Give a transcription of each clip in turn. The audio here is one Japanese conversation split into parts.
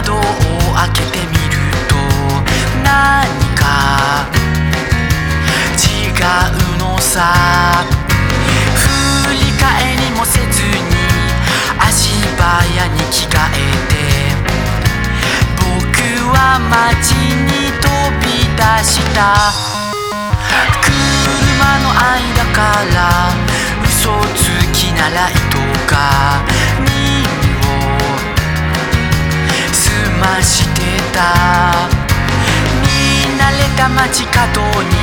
窓を開けてみると何か違うのさ。振り返りもせずに足早に着替えて僕は街に飛び出した。車の間から嘘つきならいとかましてた。見慣れた街角に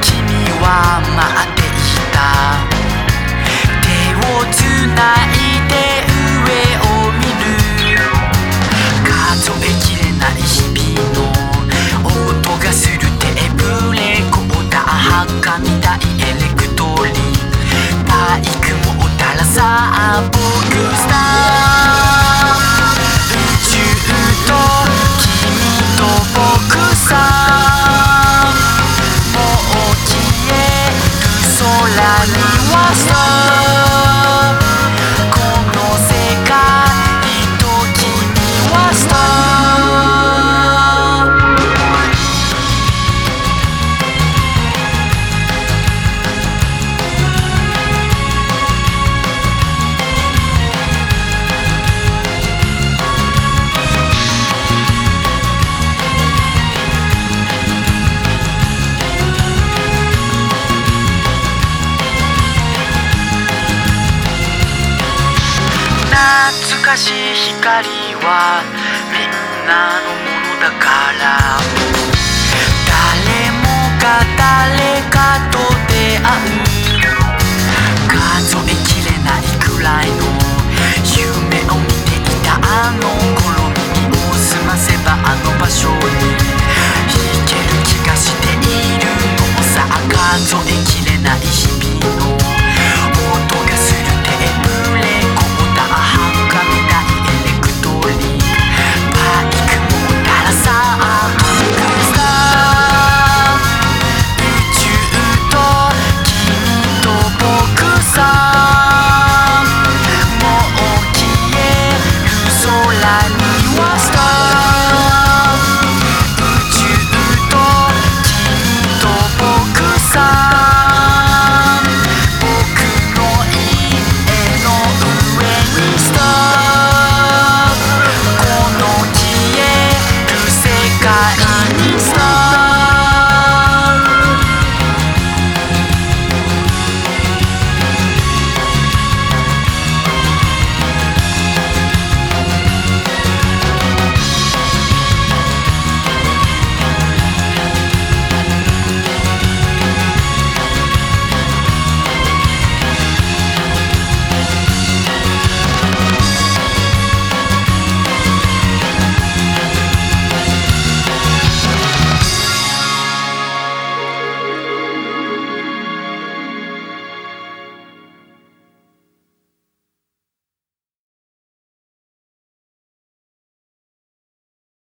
君は待っていた。手をつないで上を見る。数えきれない日々の音がするテープレコーダー墓みたいエレクトリンバイクもたらさ僕スターかしい光はみんなのものだから